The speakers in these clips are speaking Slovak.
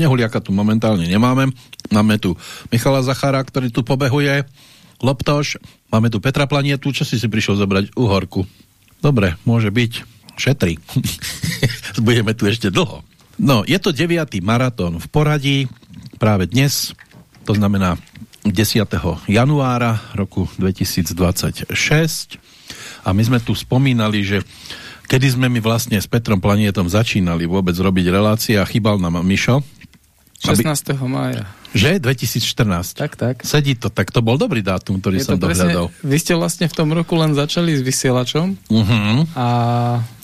Snehuliaka tu momentálne nemáme. Máme tu Michala Zachara, ktorý tu pobehuje. Loptoš. Máme tu Petra Planietu. Čo si si prišiel zobrať? Uhorku. Dobre, môže byť. Šetri. Budeme tu ešte dlho. No, je to 9. maratón v poradí. Práve dnes. To znamená 10. januára roku 2026. A my sme tu spomínali, že kedy sme my vlastne s Petrom Planietom začínali vôbec robiť relácie a chýbal nám Mišo. 16. Aby... mája. Že? 2014. Tak, tak. Sedí to, tak to bol dobrý dátum, ktorý Je som dohľadal. Vy ste vlastne v tom roku len začali s vysielačom uh mhm. -huh. a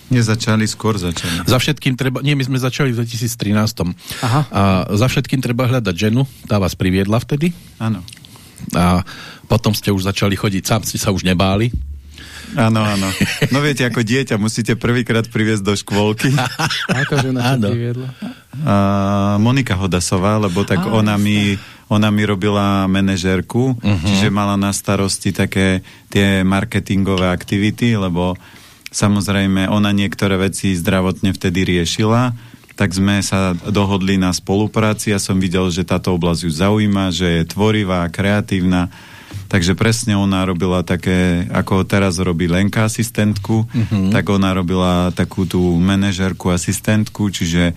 Nezačali, skôr začali. Za všetkým treba, nie, my sme začali v 2013. Aha. A za všetkým treba hľadať ženu, tá vás priviedla vtedy. Áno. A potom ste už začali chodiť, sám ste sa už nebáli. Áno, áno. No viete, ako dieťa musíte prvýkrát priviesť do škôlky. Ako žena sa priviedla? Uh, Monika Hodasová, lebo tak Á, ona mi ona mi robila manažérku, uh mhm. -huh. čiže mala na starosti také tie marketingové aktivity, lebo samozrejme ona niektoré veci zdravotne vtedy riešila, tak sme sa dohodli na spolupráci. Ja som videl, že táto oblasť ju zaujíma, že je tvorivá, kreatívna Takže presne ona robila také, ako teraz robí Lenka asistentku, uh-huh. tak ona robila takú tú manažerku asistentku, čiže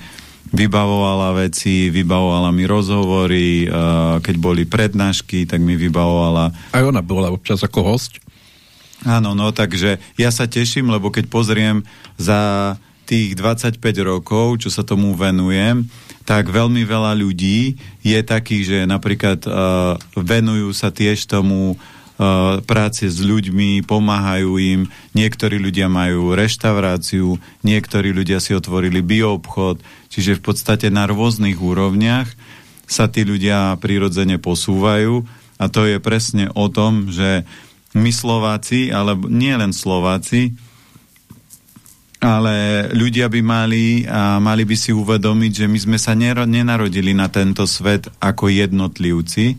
vybavovala veci, vybavovala mi rozhovory, keď boli prednášky, tak mi vybavovala... Aj ona bola občas ako host? Áno, no takže ja sa teším, lebo keď pozriem za tých 25 rokov, čo sa tomu venujem, tak veľmi veľa ľudí je takých, že napríklad uh, venujú sa tiež tomu uh, práce s ľuďmi, pomáhajú im. Niektorí ľudia majú reštauráciu, niektorí ľudia si otvorili bioobchod, čiže v podstate na rôznych úrovniach sa tí ľudia prirodzene posúvajú a to je presne o tom, že my Slováci, ale nie len Slováci, ale ľudia by mali a mali by si uvedomiť, že my sme sa nenarodili na tento svet ako jednotlivci,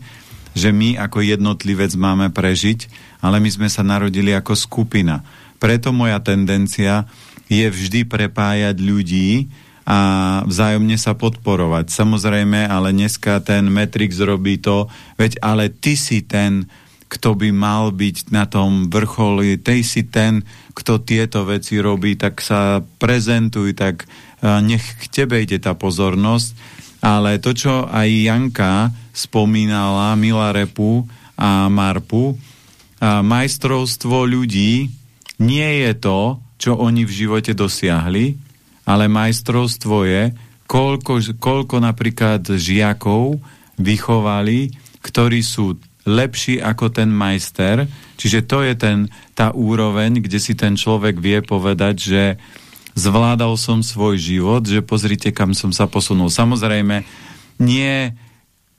že my ako jednotlivec máme prežiť, ale my sme sa narodili ako skupina. Preto moja tendencia je vždy prepájať ľudí a vzájomne sa podporovať. Samozrejme, ale dneska ten Matrix robí to, veď ale ty si ten, kto by mal byť na tom vrcholi, tej si ten, kto tieto veci robí, tak sa prezentuj, tak nech k tebe ide tá pozornosť. Ale to, čo aj Janka spomínala, Mila Repu a Marpu, a majstrovstvo ľudí nie je to, čo oni v živote dosiahli, ale majstrovstvo je, koľko, koľko napríklad žiakov vychovali, ktorí sú lepší ako ten majster, čiže to je ten, tá úroveň, kde si ten človek vie povedať, že zvládal som svoj život, že pozrite, kam som sa posunul. Samozrejme, nie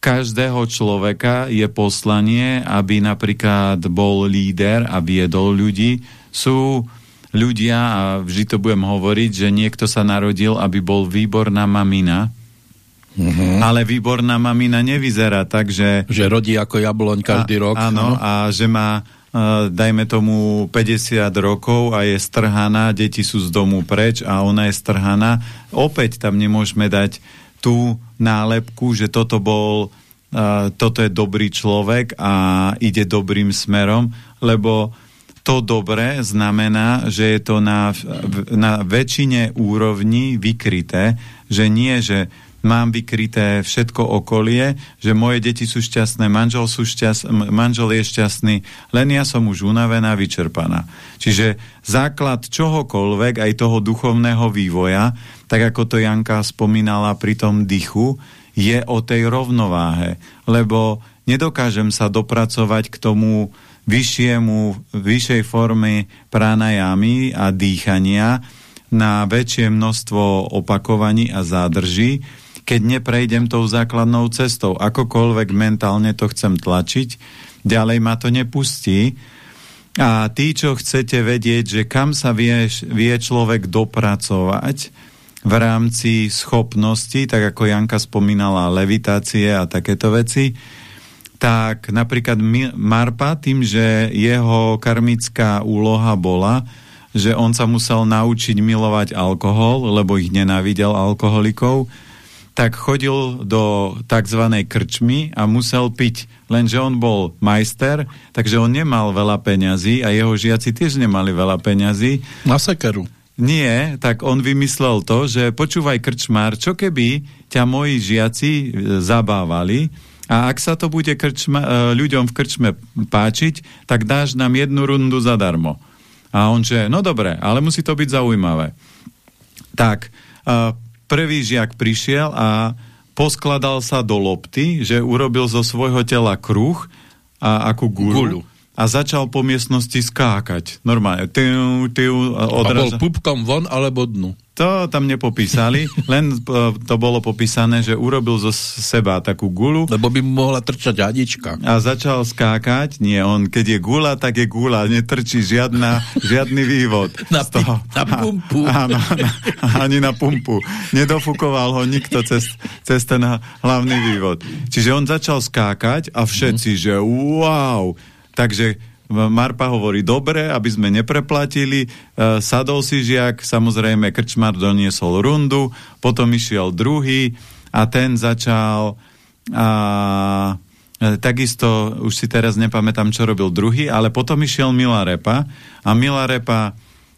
každého človeka je poslanie, aby napríklad bol líder a viedol ľudí. Sú ľudia, a vždy to budem hovoriť, že niekto sa narodil, aby bol výborná mamina, -huh. Ale výborná mamina nevyzerá tak, že... Že rodí ako jabloň každý a, rok. Áno, a že má dajme tomu 50 rokov a je strhaná, deti sú z domu preč a ona je strhaná, opäť tam nemôžeme dať tú nálepku, že toto bol uh, toto je dobrý človek a ide dobrým smerom, lebo to dobré znamená, že je to na, na väčšine úrovni vykryté, že nie, že mám vykryté všetko okolie, že moje deti sú šťastné, manžel, sú šťast, manžel je šťastný, len ja som už unavená, vyčerpaná. Čiže základ čohokoľvek, aj toho duchovného vývoja, tak ako to Janka spomínala pri tom dychu, je o tej rovnováhe, lebo nedokážem sa dopracovať k tomu vyššiemu, vyššej formy pranajamy a dýchania na väčšie množstvo opakovaní a zádrží, keď neprejdem tou základnou cestou. Akokoľvek mentálne to chcem tlačiť, ďalej ma to nepustí. A tí, čo chcete vedieť, že kam sa vie, vie človek dopracovať v rámci schopnosti, tak ako Janka spomínala, levitácie a takéto veci, tak napríklad Marpa tým, že jeho karmická úloha bola, že on sa musel naučiť milovať alkohol, lebo ich nenávidel alkoholikov, tak chodil do tzv. krčmy a musel piť. Lenže on bol majster, takže on nemal veľa peňazí a jeho žiaci tiež nemali veľa peňazí. Na sekeru. Nie, tak on vymyslel to, že počúvaj krčmár, čo keby ťa moji žiaci e, zabávali a ak sa to bude krčma, e, ľuďom v krčme páčiť, tak dáš nám jednu rundu zadarmo. A on že, no dobre, ale musí to byť zaujímavé. Tak, e, prvý žiak prišiel a poskladal sa do lopty, že urobil zo svojho tela kruh a ako gulu. gulu a začal po miestnosti skákať. Normálne. Tiu, tiu, odraža. A bol pupkom von alebo dnu? To tam nepopísali, len uh, to bolo popísané, že urobil zo seba takú gulu. Lebo by mu mohla trčať hadička. A začal skákať. Nie, on keď je gula, tak je gula. Netrčí žiadna, žiadny vývod. Na, toho. na pumpu. Áno, na, ani na pumpu. Nedofúkoval ho nikto cez, cez ten hlavný vývod. Čiže on začal skákať a všetci, mm. že wow, Takže Marpa hovorí, dobre, aby sme nepreplatili, e, sadol si žiak, samozrejme krčmar doniesol rundu, potom išiel druhý a ten začal a, e, takisto, už si teraz nepamätám, čo robil druhý, ale potom išiel Milarepa a Milarepa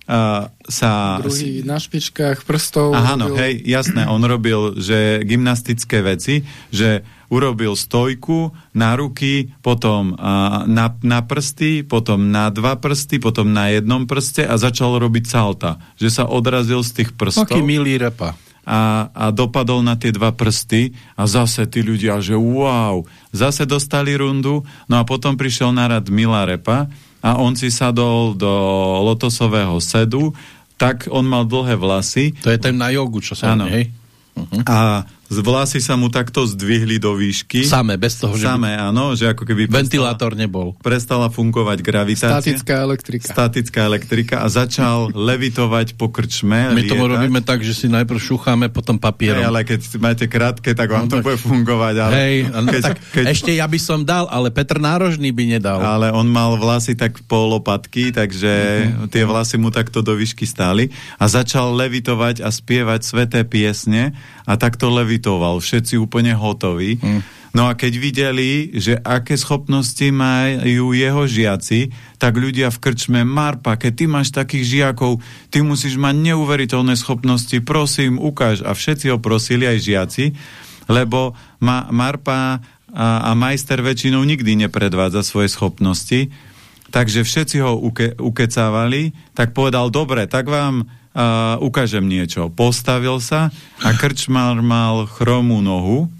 uh, sa... Druhý na špičkách prstov. Aha, no, hej, jasné, on robil, že gymnastické veci, že urobil stojku na ruky, potom uh, na, na prsty, potom na dva prsty, potom na jednom prste a začal robiť salta. Že sa odrazil z tých prstov. Taký milý repa. A, a dopadol na tie dva prsty a zase tí ľudia, že wow, zase dostali rundu, no a potom prišiel na rad Milá Repa a on si sadol do lotosového sedu, tak on mal dlhé vlasy. To je ten na jogu, čo sa hej? Uh-huh. A z vlasy sa mu takto zdvihli do výšky. Samé, bez toho, že... Samé, áno, že ako keby... Ventilátor prestala, nebol. Prestala fungovať gravitácia. Statická elektrika. Statická elektrika a začal levitovať po krčme. My to robíme tak, že si najprv šúchame, potom papierom. Hey, ale keď máte krátke, tak vám no, to tak... bude fungovať. Ale Hej, no, keď, tak keď... ešte ja by som dal, ale Petr Nárožný by nedal. Ale on mal vlasy tak po lopatky, takže uh-huh. tie vlasy mu takto do výšky stáli a začal levitovať a spievať sveté piesne a takto levitoval. Všetci úplne hotoví. Mm. No a keď videli, že aké schopnosti majú jeho žiaci, tak ľudia v krčme, Marpa, keď ty máš takých žiakov, ty musíš mať neuveriteľné schopnosti, prosím, ukáž. A všetci ho prosili, aj žiaci, lebo ma, Marpa a, a majster väčšinou nikdy nepredvádza svoje schopnosti, takže všetci ho uke, ukecávali, tak povedal, dobre, tak vám uh, ukážem niečo. Postavil sa a krčmar mal chromú nohu,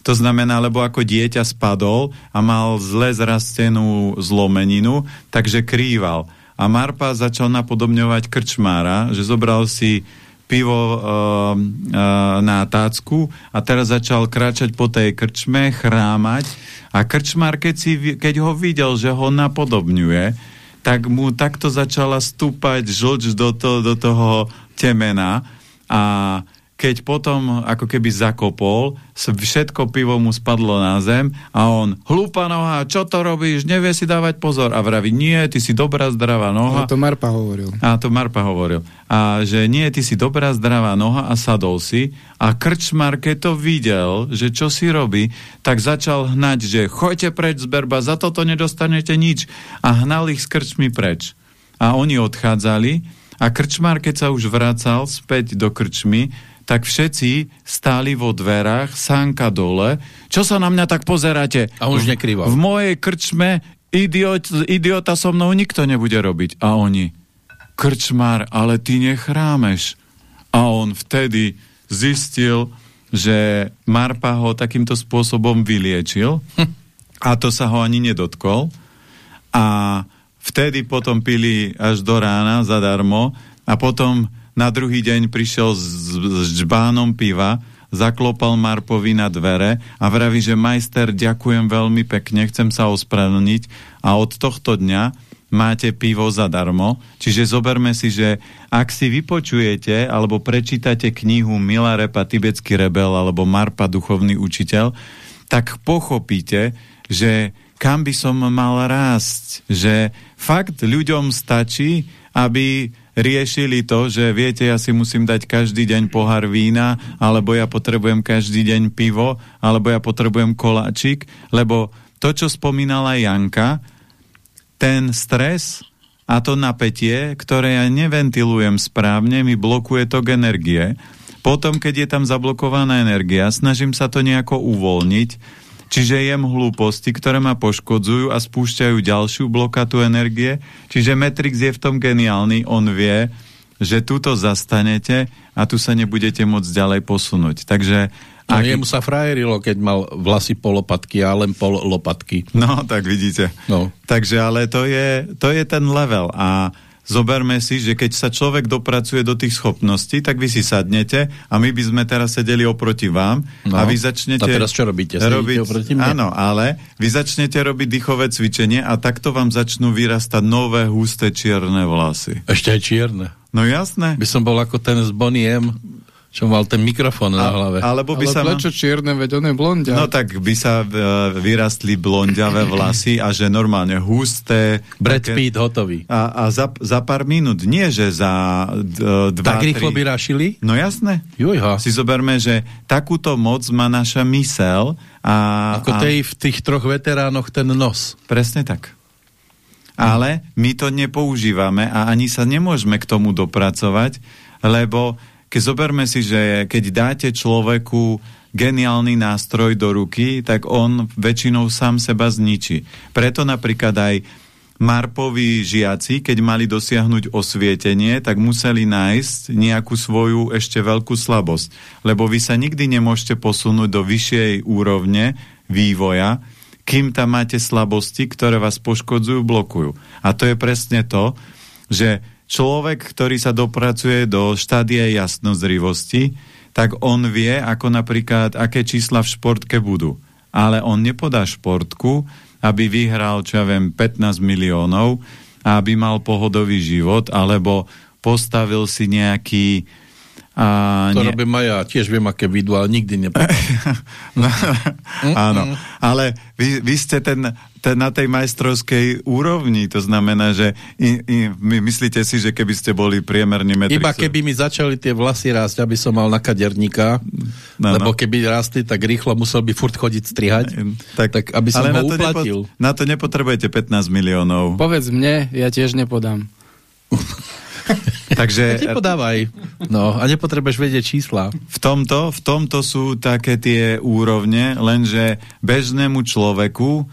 to znamená, lebo ako dieťa spadol a mal zle zrastenú zlomeninu, takže krýval. A Marpa začal napodobňovať krčmára, že zobral si pivo uh, uh, na tácku a teraz začal kráčať po tej krčme, chrámať a krčmár, keď, si, keď ho videl, že ho napodobňuje, tak mu takto začala stúpať žlč do, to, do toho temena a keď potom ako keby zakopol, všetko pivo mu spadlo na zem a on, hlúpa noha, čo to robíš, nevie si dávať pozor. A vraví, nie, ty si dobrá, zdravá noha. A to Marpa hovoril. A to Marpa hovoril. A že nie, ty si dobrá, zdravá noha a sadol si. A krčmar, keď to videl, že čo si robí, tak začal hnať, že choďte preč z berba, za toto nedostanete nič. A hnal ich s krčmi preč. A oni odchádzali a krčmar, keď sa už vracal späť do krčmy, tak všetci stáli vo dverách, sánka dole. Čo sa na mňa tak pozeráte? A už nekrýval. V mojej krčme idiot, idiota so mnou nikto nebude robiť. A oni, krčmár, ale ty nechrámeš. A on vtedy zistil, že Marpa ho takýmto spôsobom vyliečil hm. a to sa ho ani nedotkol. A vtedy potom pili až do rána zadarmo a potom na druhý deň prišiel s, s žbánom piva, zaklopal Marpovi na dvere a vraví, že majster, ďakujem veľmi pekne, chcem sa ospravedlniť a od tohto dňa máte pivo zadarmo. Čiže zoberme si, že ak si vypočujete alebo prečítate knihu Mila Repa, Tibetský rebel alebo Marpa, duchovný učiteľ, tak pochopíte, že kam by som mal rásť. Že fakt ľuďom stačí, aby riešili to, že viete, ja si musím dať každý deň pohár vína, alebo ja potrebujem každý deň pivo, alebo ja potrebujem koláčik, lebo to, čo spomínala Janka, ten stres a to napätie, ktoré ja neventilujem správne, mi blokuje tok energie. Potom, keď je tam zablokovaná energia, snažím sa to nejako uvoľniť, Čiže jem hlúposti, ktoré ma poškodzujú a spúšťajú ďalšiu blokatu energie. Čiže Matrix je v tom geniálny, on vie, že túto zastanete a tu sa nebudete môcť ďalej posunúť. Takže No, aký... jemu sa frajerilo, keď mal vlasy polopatky a len pol lopatky. No, tak vidíte. No. Takže, ale to je, to je ten level a zoberme si, že keď sa človek dopracuje do tých schopností, tak vy si sadnete a my by sme teraz sedeli oproti vám no, a vy začnete... A teraz čo robíte? Robiť, oproti mne? Áno, ale vy začnete robiť dýchové cvičenie a takto vám začnú vyrastať nové husté čierne vlasy. Ešte aj čierne? No jasné. By som bol ako ten z Boniem, čo mal ten mikrofón na hlave. Alebo by Ale sa prečo čierne, veď on je blondia. No tak by sa uh, vyrastli blondiavé vlasy a že normálne husté. Brad také... Pitt hotový. A, a za, za pár minút, nie že za uh, dva, Tak rýchlo by rašili? No jasné. Jujha. Si zoberme, že takúto moc má naša mysel a... Ako a... tej v tých troch veteránoch ten nos. Presne tak. Ale my to nepoužívame a ani sa nemôžeme k tomu dopracovať, lebo keď zoberme si, že keď dáte človeku geniálny nástroj do ruky, tak on väčšinou sám seba zničí. Preto napríklad aj Marpoví žiaci, keď mali dosiahnuť osvietenie, tak museli nájsť nejakú svoju ešte veľkú slabosť. Lebo vy sa nikdy nemôžete posunúť do vyššej úrovne vývoja, kým tam máte slabosti, ktoré vás poškodzujú, blokujú. A to je presne to, že človek, ktorý sa dopracuje do štádie jasnozrivosti, tak on vie, ako napríklad, aké čísla v športke budú. Ale on nepodá športku, aby vyhral, čo ja viem, 15 miliónov aby mal pohodový život, alebo postavil si nejaký a to nie... robím aj ja, tiež viem, aké vidú, ale nikdy nepovedal. no, áno, ale vy, vy ste ten, ten na tej majstrovskej úrovni, to znamená, že i, i, my myslíte si, že keby ste boli priemerný metricov... Iba keby mi začali tie vlasy rásť, aby som mal na kaderníka, no, lebo no. keby rástli, tak rýchlo musel by furt chodiť strihať, tak, tak aby som ale ho na to uplatil. Nepo, na to nepotrebujete 15 miliónov. Povedz mne, ja tiež nepodám. Takže... Ja podávaj. No, a nepotrebuješ vedieť čísla. V tomto, v tomto sú také tie úrovne, lenže bežnému človeku,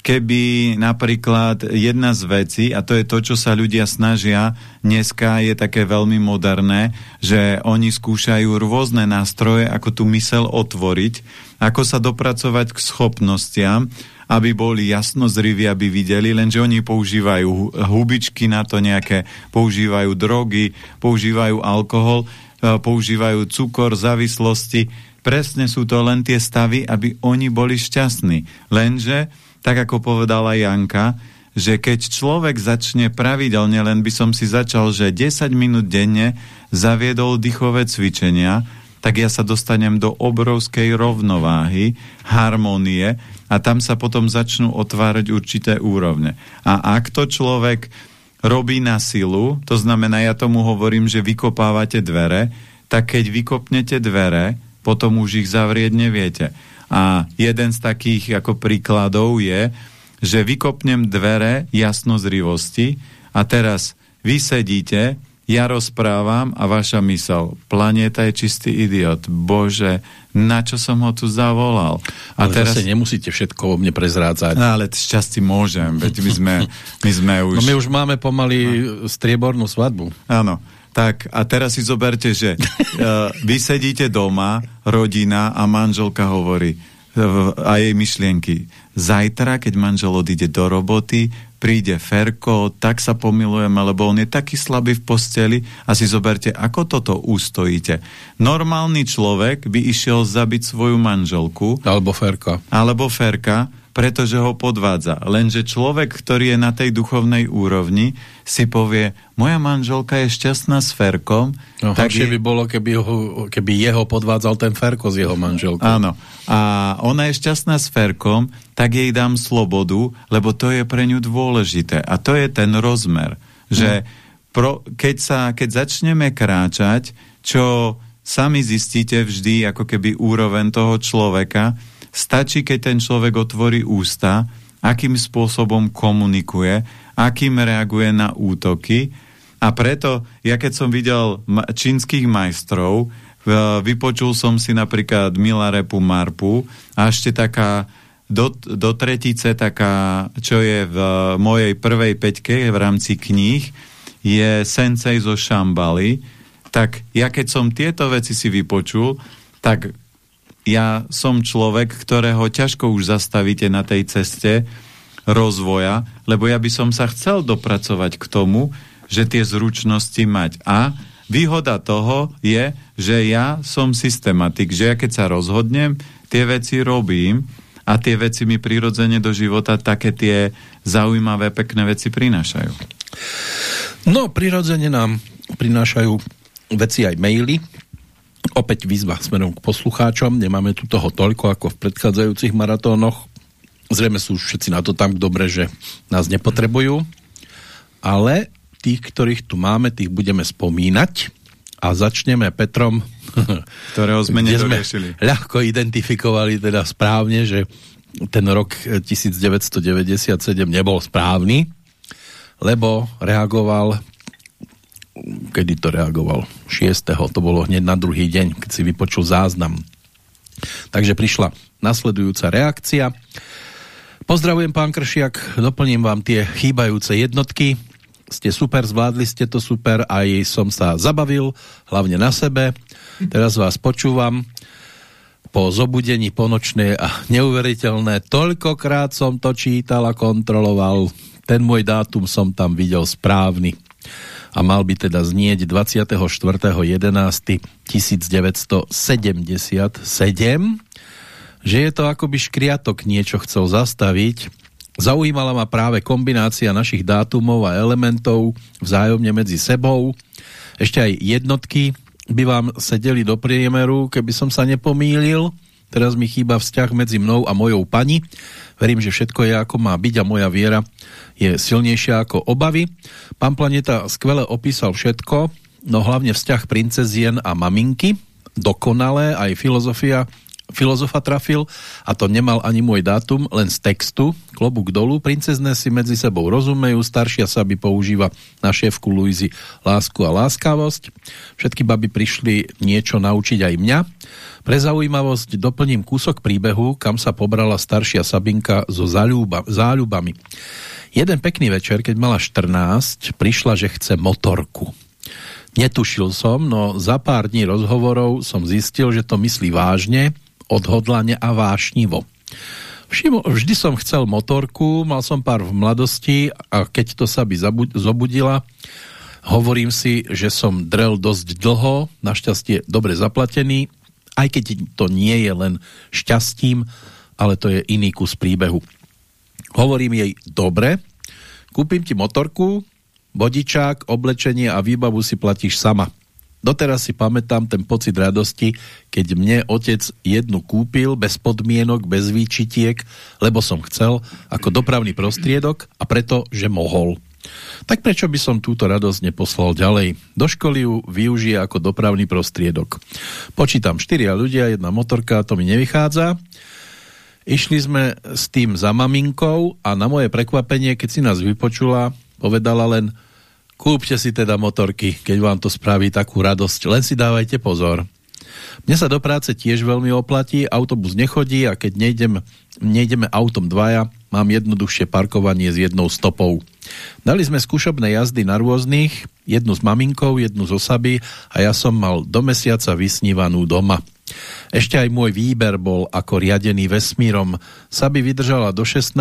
keby napríklad jedna z vecí, a to je to, čo sa ľudia snažia, dneska je také veľmi moderné, že oni skúšajú rôzne nástroje, ako tú mysel otvoriť, ako sa dopracovať k schopnostiam, aby boli jasnozriví, aby videli, lenže oni používajú hubičky na to nejaké, používajú drogy, používajú alkohol, e, používajú cukor, závislosti. Presne sú to len tie stavy, aby oni boli šťastní. Lenže, tak ako povedala Janka, že keď človek začne pravidelne, len by som si začal, že 10 minút denne zaviedol dýchové cvičenia, tak ja sa dostanem do obrovskej rovnováhy, harmonie a tam sa potom začnú otvárať určité úrovne. A ak to človek robí na silu, to znamená, ja tomu hovorím, že vykopávate dvere, tak keď vykopnete dvere, potom už ich zavrieť neviete. A jeden z takých ako príkladov je, že vykopnem dvere jasnozrivosti a teraz vy sedíte ja rozprávam a vaša mysel, planéta je čistý idiot. Bože, na čo som ho tu zavolal? A ale teraz... zase nemusíte všetko o mne prezrádzať. No, ale šťastí môžem, veď my sme, my sme už... No my už máme pomaly no. striebornú svadbu. Áno. Tak a teraz si zoberte, že uh, vy sedíte doma, rodina a manželka hovorí uh, a jej myšlienky. Zajtra, keď manžel odíde do roboty, príde Ferko, tak sa pomilujeme, lebo on je taký slabý v posteli a si zoberte, ako toto ustojíte. Normálny človek by išiel zabiť svoju manželku. Alebo Ferka. Alebo Ferka, pretože ho podvádza. Lenže človek, ktorý je na tej duchovnej úrovni, si povie, moja manželka je šťastná s Ferkom. No, tak je... by bolo, keby, ho, keby jeho podvádzal ten Ferko s jeho manželkou. Áno. A ona je šťastná s Ferkom, tak jej dám slobodu, lebo to je pre ňu dôležité. A to je ten rozmer, že no pro, keď, sa, keď začneme kráčať, čo sami zistíte vždy, ako keby úroveň toho človeka, stačí, keď ten človek otvorí ústa, akým spôsobom komunikuje, akým reaguje na útoky. A preto, ja keď som videl čínskych majstrov, vypočul som si napríklad Milarepu Marpu a ešte taká do, do tretice taká, čo je v mojej prvej peťke v rámci kníh, je Sensei zo Šambali, tak ja keď som tieto veci si vypočul, tak ja som človek, ktorého ťažko už zastavíte na tej ceste rozvoja, lebo ja by som sa chcel dopracovať k tomu, že tie zručnosti mať. A výhoda toho je, že ja som systematik, že ja keď sa rozhodnem, tie veci robím a tie veci mi prirodzene do života také tie zaujímavé, pekné veci prinášajú. No, prirodzene nám prinášajú veci aj maily. Opäť výzva smerom k poslucháčom. Nemáme tu toho toľko ako v predchádzajúcich maratónoch. Zrejme sú všetci na to tam dobre, že nás nepotrebujú. Ale tých, ktorých tu máme, tých budeme spomínať. A začneme Petrom, ktorého sme nedoriešili. ľahko identifikovali teda správne, že ten rok 1997 nebol správny, lebo reagoval kedy to reagoval? 6. To bolo hneď na druhý deň, keď si vypočul záznam. Takže prišla nasledujúca reakcia. Pozdravujem, pán Kršiak, doplním vám tie chýbajúce jednotky. Ste super, zvládli ste to super, aj som sa zabavil, hlavne na sebe. Teraz vás počúvam po zobudení ponočné a neuveriteľné. Toľkokrát som to čítal a kontroloval. Ten môj dátum som tam videl správny a mal by teda znieť 24.11.1977, že je to akoby škriatok niečo chcel zastaviť. Zaujímala ma práve kombinácia našich dátumov a elementov vzájomne medzi sebou. Ešte aj jednotky by vám sedeli do priemeru, keby som sa nepomýlil. Teraz mi chýba vzťah medzi mnou a mojou pani. Verím, že všetko je ako má byť a moja viera je silnejšia ako obavy. Pán Planeta skvele opísal všetko, no hlavne vzťah princezien a maminky, dokonalé, aj filozofia filozofa trafil a to nemal ani môj dátum, len z textu. Klobúk dolu, princezné si medzi sebou rozumejú, staršia sa by používa na šéfku Luizy lásku a láskavosť. Všetky baby prišli niečo naučiť aj mňa. Pre zaujímavosť doplním kúsok príbehu, kam sa pobrala staršia Sabinka so záľuba, záľubami. Jeden pekný večer, keď mala 14, prišla, že chce motorku. Netušil som, no za pár dní rozhovorov som zistil, že to myslí vážne, odhodlane a vášnivo. Vždy som chcel motorku, mal som pár v mladosti a keď to sa by zobudila, hovorím si, že som drel dosť dlho, našťastie dobre zaplatený, aj keď to nie je len šťastím, ale to je iný kus príbehu. Hovorím jej, dobre, kúpim ti motorku, bodičák, oblečenie a výbavu si platíš sama. Doteraz si pamätám ten pocit radosti, keď mne otec jednu kúpil bez podmienok, bez výčitiek, lebo som chcel ako dopravný prostriedok a preto, že mohol. Tak prečo by som túto radosť neposlal ďalej? Do školy ju využije ako dopravný prostriedok. Počítam štyria ľudia, jedna motorka, to mi nevychádza. Išli sme s tým za maminkou a na moje prekvapenie, keď si nás vypočula, povedala len kúpte si teda motorky, keď vám to spraví takú radosť, len si dávajte pozor. Mne sa do práce tiež veľmi oplatí, autobus nechodí a keď nejdem, nejdeme autom dvaja, mám jednoduchšie parkovanie s jednou stopou. Dali sme skúšobné jazdy na rôznych, jednu s maminkou, jednu z osaby a ja som mal do mesiaca vysnívanú doma. Ešte aj môj výber bol ako riadený vesmírom. Saby vydržala do 16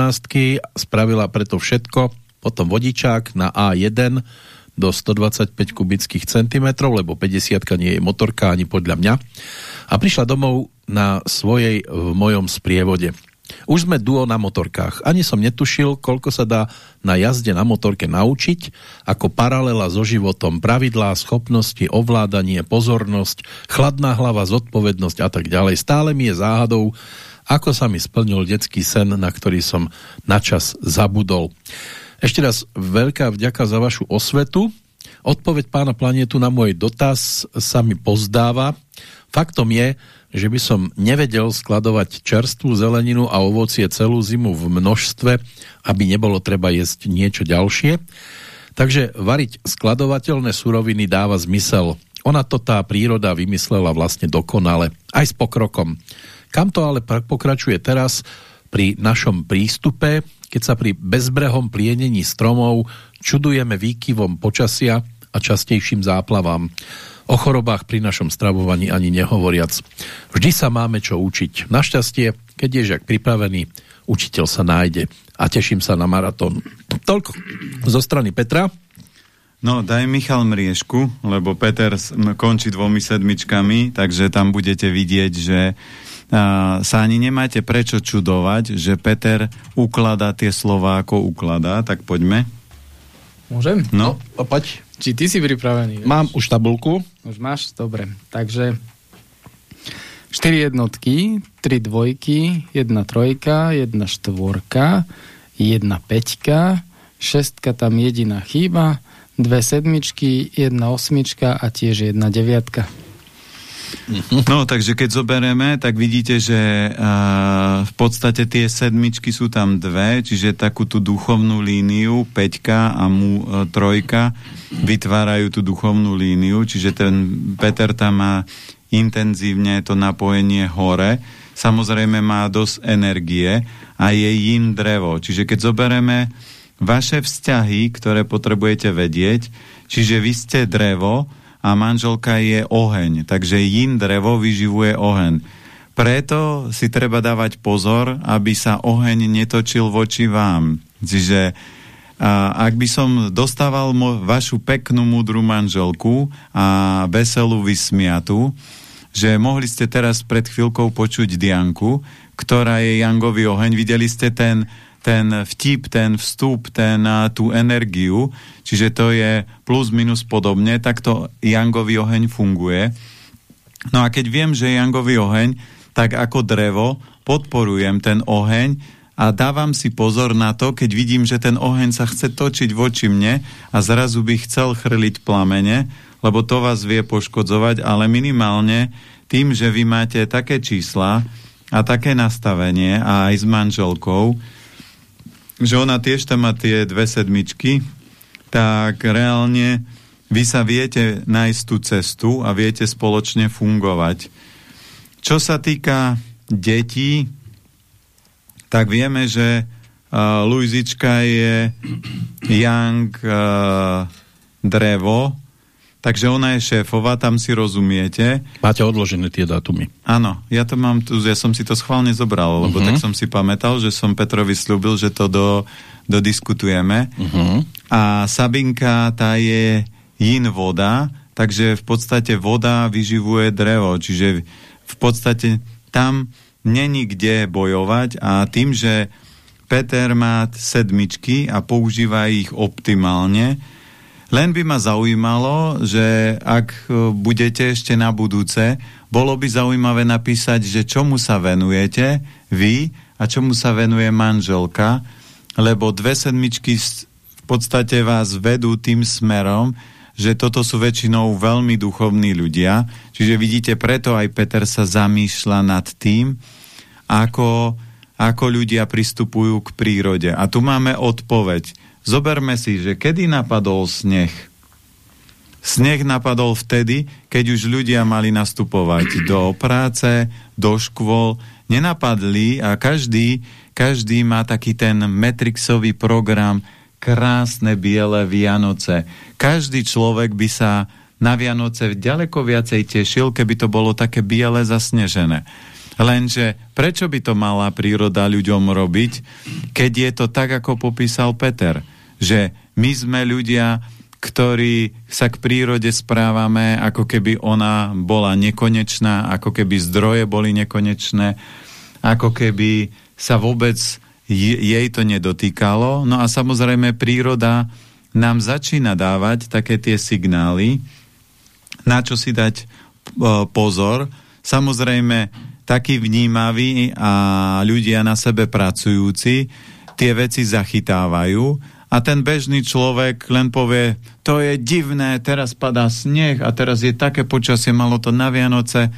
spravila preto všetko, potom vodičák na A1 do 125 kubických centimetrov, lebo 50 nie je motorka ani podľa mňa. A prišla domov na svojej v mojom sprievode. Už sme duo na motorkách. Ani som netušil, koľko sa dá na jazde na motorke naučiť, ako paralela so životom, pravidlá, schopnosti, ovládanie, pozornosť, chladná hlava, zodpovednosť a tak ďalej. Stále mi je záhadou, ako sa mi splnil detský sen, na ktorý som načas zabudol. Ešte raz veľká vďaka za vašu osvetu Odpoveď pána planetu na môj dotaz sa mi pozdáva. Faktom je, že by som nevedel skladovať čerstvú zeleninu a ovocie celú zimu v množstve, aby nebolo treba jesť niečo ďalšie. Takže variť skladovateľné suroviny dáva zmysel. Ona to tá príroda vymyslela vlastne dokonale, aj s pokrokom. Kam to ale pokračuje teraz pri našom prístupe, keď sa pri bezbrehom plienení stromov čudujeme výkyvom počasia a častejším záplavám. O chorobách pri našom stravovaní ani nehovoriac. Vždy sa máme čo učiť. Našťastie, keď je žiak pripravený, učiteľ sa nájde a teším sa na maratón. Toľko zo strany Petra. No, daj Michal Mriešku, lebo Peter končí dvomi sedmičkami, takže tam budete vidieť, že a, sa ani nemáte prečo čudovať, že Peter ukladá tie slova, ako ukladá, tak poďme. Môžem? No. no poď. Či ty si pripravený? Mám už tabulku. Už máš? Dobre. Takže 4 jednotky, 3 dvojky, 1 trojka, 1 štvorka, 1 peťka, šestka tam jediná chýba, dve sedmičky, jedna osmička a tiež jedna deviatka. No, takže keď zoberieme, tak vidíte, že uh, v podstate tie sedmičky sú tam dve, čiže takú tú duchovnú líniu, peťka a mu uh, trojka vytvárajú tú duchovnú líniu, čiže ten Peter tam má intenzívne to napojenie hore, samozrejme má dosť energie a je yin drevo. Čiže keď zoberieme vaše vzťahy, ktoré potrebujete vedieť, čiže vy ste drevo a manželka je oheň, takže yin drevo vyživuje oheň. Preto si treba dávať pozor, aby sa oheň netočil voči vám. Čiže a ak by som dostával vašu peknú, múdru manželku a veselú vysmiatu, že mohli ste teraz pred chvíľkou počuť Dianku, ktorá je Jangový oheň. Videli ste ten, ten vtip, ten vstup, ten, tú energiu, čiže to je plus minus podobne, takto Jangový oheň funguje. No a keď viem, že je Jangový oheň, tak ako drevo podporujem ten oheň a dávam si pozor na to, keď vidím, že ten oheň sa chce točiť voči mne a zrazu by chcel chrliť plamene, lebo to vás vie poškodzovať, ale minimálne tým, že vy máte také čísla a také nastavenie a aj s manželkou, že ona tiež tam má tie dve sedmičky, tak reálne vy sa viete nájsť tú cestu a viete spoločne fungovať. Čo sa týka detí, tak vieme, že uh, Luizička je young uh, drevo, Takže ona je šéfová, tam si rozumiete. Máte odložené tie dátumy. Áno, ja to mám tu, ja som si to schválne zobral, lebo uh mhm. -huh. tak som si pamätal, že som Petrovi slúbil, že to do, dodiskutujeme. Uh mhm. -huh. A Sabinka, tá je jin voda, takže v podstate voda vyživuje drevo, čiže v podstate tam není kde bojovať a tým, že Peter má sedmičky a používa ich optimálne, len by ma zaujímalo, že ak e, budete ešte na budúce, bolo by zaujímavé napísať, že čomu sa venujete vy a čomu sa venuje manželka, lebo dve sedmičky v podstate vás vedú tým smerom, že toto sú väčšinou veľmi duchovní ľudia. Čiže vidíte, preto aj Peter sa zamýšľa nad tým, ako, ako ľudia pristupujú k prírode. A tu máme odpoveď Zoberme si, že kedy napadol sneh? Sneh napadol vtedy, keď už ľudia mali nastupovať do práce, do škôl. Nenapadli a každý, každý má taký ten metrixový program krásne biele Vianoce. Každý človek by sa na Vianoce ďaleko viacej tešil, keby to bolo také biele zasnežené. Lenže prečo by to mala príroda ľuďom robiť, keď je to tak, ako popísal Peter? že my sme ľudia, ktorí sa k prírode správame, ako keby ona bola nekonečná, ako keby zdroje boli nekonečné, ako keby sa vôbec jej to nedotýkalo. No a samozrejme príroda nám začína dávať také tie signály, na čo si dať pozor. Samozrejme, takí vnímaví a ľudia na sebe pracujúci tie veci zachytávajú a ten bežný človek len povie, to je divné, teraz padá sneh a teraz je také počasie, malo to na Vianoce.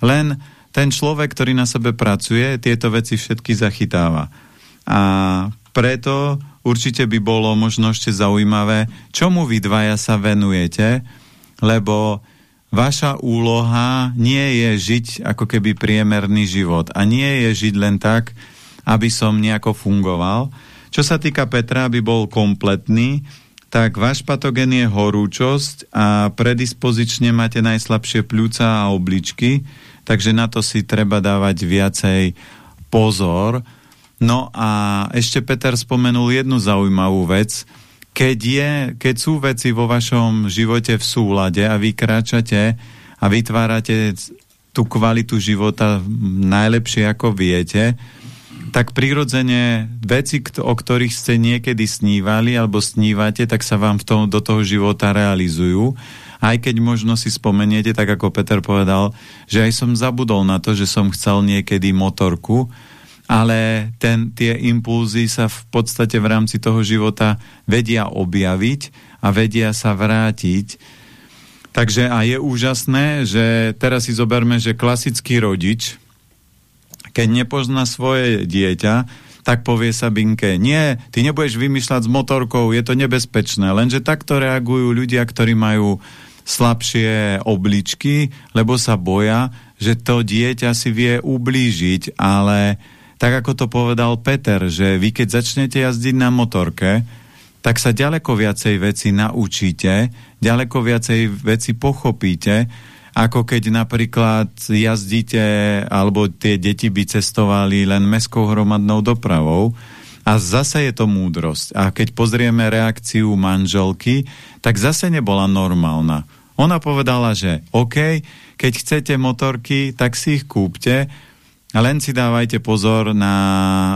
Len ten človek, ktorý na sebe pracuje, tieto veci všetky zachytáva. A preto určite by bolo možno ešte zaujímavé, čomu vy dvaja sa venujete, lebo vaša úloha nie je žiť ako keby priemerný život a nie je žiť len tak, aby som nejako fungoval, čo sa týka Petra, aby bol kompletný, tak váš patogen je horúčosť a predispozične máte najslabšie pľúca a obličky, takže na to si treba dávať viacej pozor. No a ešte Peter spomenul jednu zaujímavú vec. Keď, je, keď sú veci vo vašom živote v súlade a vy kráčate a vytvárate tú kvalitu života najlepšie ako viete, tak prirodzene veci, o ktorých ste niekedy snívali alebo snívate, tak sa vám v tom, do toho života realizujú. Aj keď možno si spomeniete, tak ako Peter povedal, že aj som zabudol na to, že som chcel niekedy motorku, ale ten, tie impulzy sa v podstate v rámci toho života vedia objaviť a vedia sa vrátiť. Takže a je úžasné, že teraz si zoberme, že klasický rodič, keď nepozná svoje dieťa, tak povie sa Binke, nie, ty nebudeš vymýšľať s motorkou, je to nebezpečné. Lenže takto reagujú ľudia, ktorí majú slabšie obličky, lebo sa boja, že to dieťa si vie ublížiť, ale tak ako to povedal Peter, že vy keď začnete jazdiť na motorke, tak sa ďaleko viacej veci naučíte, ďaleko viacej veci pochopíte ako keď napríklad jazdíte, alebo tie deti by cestovali len mestskou hromadnou dopravou, a zase je to múdrosť. A keď pozrieme reakciu manželky, tak zase nebola normálna. Ona povedala, že OK, keď chcete motorky, tak si ich kúpte, len si dávajte pozor na...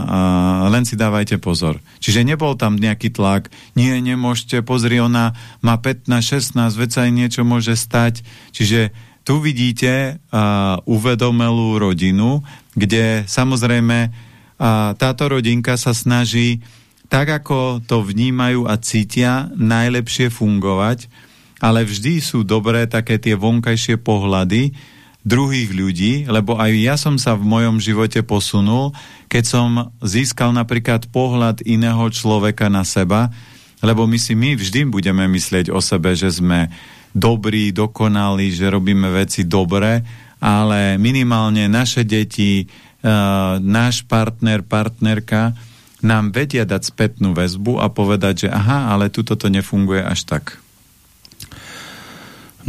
Uh, len si dávajte pozor. Čiže nebol tam nejaký tlak, nie, nemôžete, pozri, ona má 15, 16, veď sa aj niečo môže stať. Čiže tu vidíte uh, uvedomelú rodinu, kde samozrejme uh, táto rodinka sa snaží tak, ako to vnímajú a cítia, najlepšie fungovať, ale vždy sú dobré také tie vonkajšie pohľady druhých ľudí, lebo aj ja som sa v mojom živote posunul, keď som získal napríklad pohľad iného človeka na seba, lebo my si my vždy budeme myslieť o sebe, že sme dobrí, dokonalí, že robíme veci dobre, ale minimálne naše deti, uh, náš partner, partnerka nám vedia dať spätnú väzbu a povedať, že aha, ale tuto to nefunguje až tak.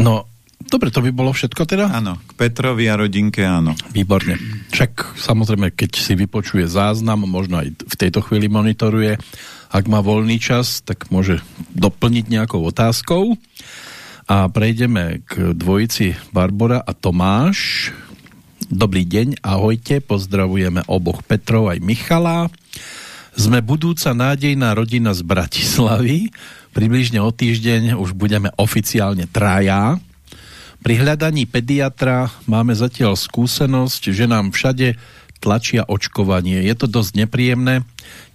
No, dobre, to by bolo všetko teda? Áno, k Petrovi a rodinke áno. Výborne. Však samozrejme, keď si vypočuje záznam, možno aj v tejto chvíli monitoruje, ak má voľný čas, tak môže doplniť nejakou otázkou. A prejdeme k dvojici Barbara a Tomáš. Dobrý deň, ahojte, pozdravujeme oboch Petrov aj Michala. Sme budúca nádejná rodina z Bratislavy. Približne o týždeň už budeme oficiálne traja. Pri hľadaní pediatra máme zatiaľ skúsenosť, že nám všade tlačia očkovanie. Je to dosť nepríjemné.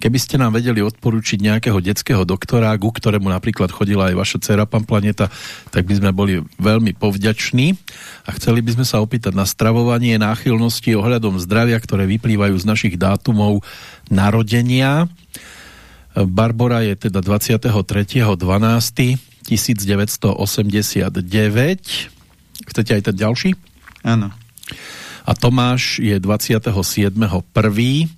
Keby ste nám vedeli odporučiť nejakého detského doktora, ku ktorému napríklad chodila aj vaša dcera, pán Planeta, tak by sme boli veľmi povďační. A chceli by sme sa opýtať na stravovanie náchylnosti ohľadom zdravia, ktoré vyplývajú z našich dátumov narodenia. Barbora je teda 23.12.1989. Chcete aj ten ďalší? Áno a Tomáš je 27.1.1987.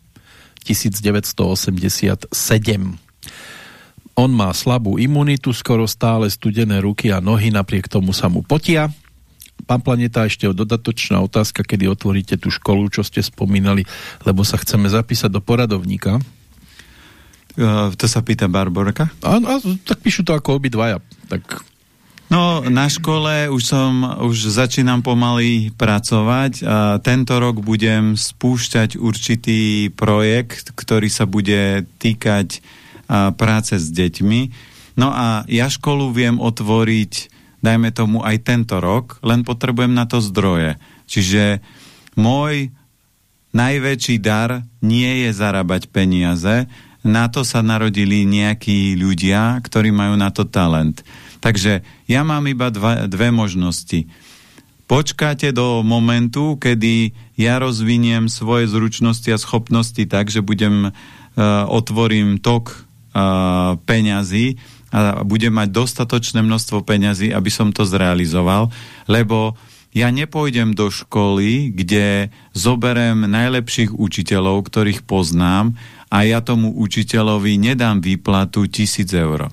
On má slabú imunitu, skoro stále studené ruky a nohy, napriek tomu sa mu potia. Pán Planeta, ešte dodatočná otázka, kedy otvoríte tú školu, čo ste spomínali, lebo sa chceme zapísať do poradovníka. Uh, to sa pýta Barborka? A, tak píšu to ako obidvaja. Tak No, na škole už som, už začínam pomaly pracovať a tento rok budem spúšťať určitý projekt, ktorý sa bude týkať a, práce s deťmi. No a ja školu viem otvoriť, dajme tomu aj tento rok, len potrebujem na to zdroje. Čiže môj najväčší dar nie je zarábať peniaze, na to sa narodili nejakí ľudia, ktorí majú na to talent. Takže ja mám iba dva, dve možnosti. Počkáte do momentu, kedy ja rozviniem svoje zručnosti a schopnosti tak, že budem, uh, otvorím tok uh, peňazí a budem mať dostatočné množstvo peňazí, aby som to zrealizoval, lebo ja nepôjdem do školy, kde zoberem najlepších učiteľov, ktorých poznám a ja tomu učiteľovi nedám výplatu tisíc eur.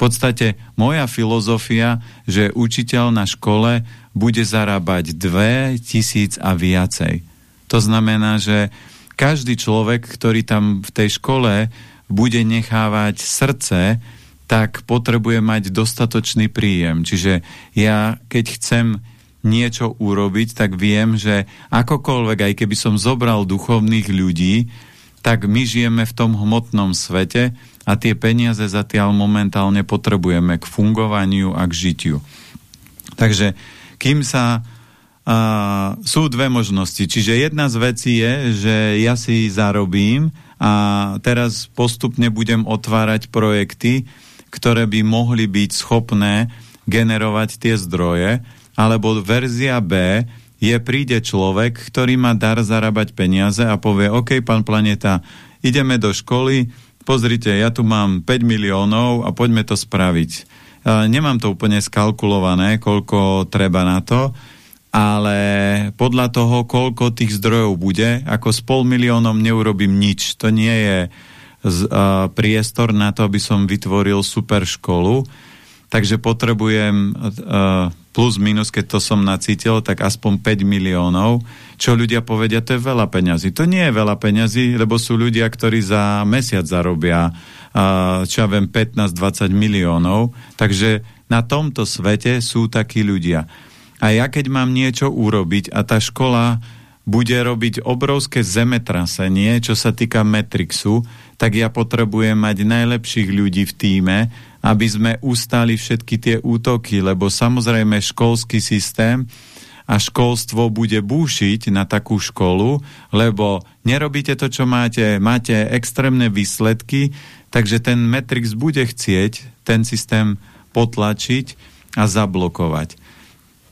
Podstate moja filozofia, že učiteľ na škole bude zarábať dve tisíc a viacej. To znamená, že každý človek, ktorý tam v tej škole bude nechávať srdce, tak potrebuje mať dostatočný príjem. Čiže ja, keď chcem niečo urobiť, tak viem, že akokoľvek, aj keby som zobral duchovných ľudí, tak my žijeme v tom hmotnom svete a tie peniaze zatiaľ momentálne potrebujeme k fungovaniu a k žitiu. Takže kým sa uh, sú dve možnosti. Čiže jedna z vecí je, že ja si zarobím a teraz postupne budem otvárať projekty, ktoré by mohli byť schopné generovať tie zdroje, alebo verzia B je príde človek, ktorý má dar zarábať peniaze a povie, OK, pán Planeta, ideme do školy, pozrite, ja tu mám 5 miliónov a poďme to spraviť. Nemám to úplne skalkulované, koľko treba na to, ale podľa toho, koľko tých zdrojov bude, ako s pol miliónom neurobím nič. To nie je priestor na to, aby som vytvoril super školu, takže potrebujem plus minus, keď to som nacítil, tak aspoň 5 miliónov, čo ľudia povedia, to je veľa peňazí. To nie je veľa peňazí, lebo sú ľudia, ktorí za mesiac zarobia, čo ja viem, 15-20 miliónov, takže na tomto svete sú takí ľudia. A ja keď mám niečo urobiť a tá škola bude robiť obrovské zemetrasenie, čo sa týka Metrixu, tak ja potrebujem mať najlepších ľudí v týme, aby sme ustali všetky tie útoky, lebo samozrejme školský systém a školstvo bude búšiť na takú školu, lebo nerobíte to, čo máte, máte extrémne výsledky, takže ten Matrix bude chcieť ten systém potlačiť a zablokovať.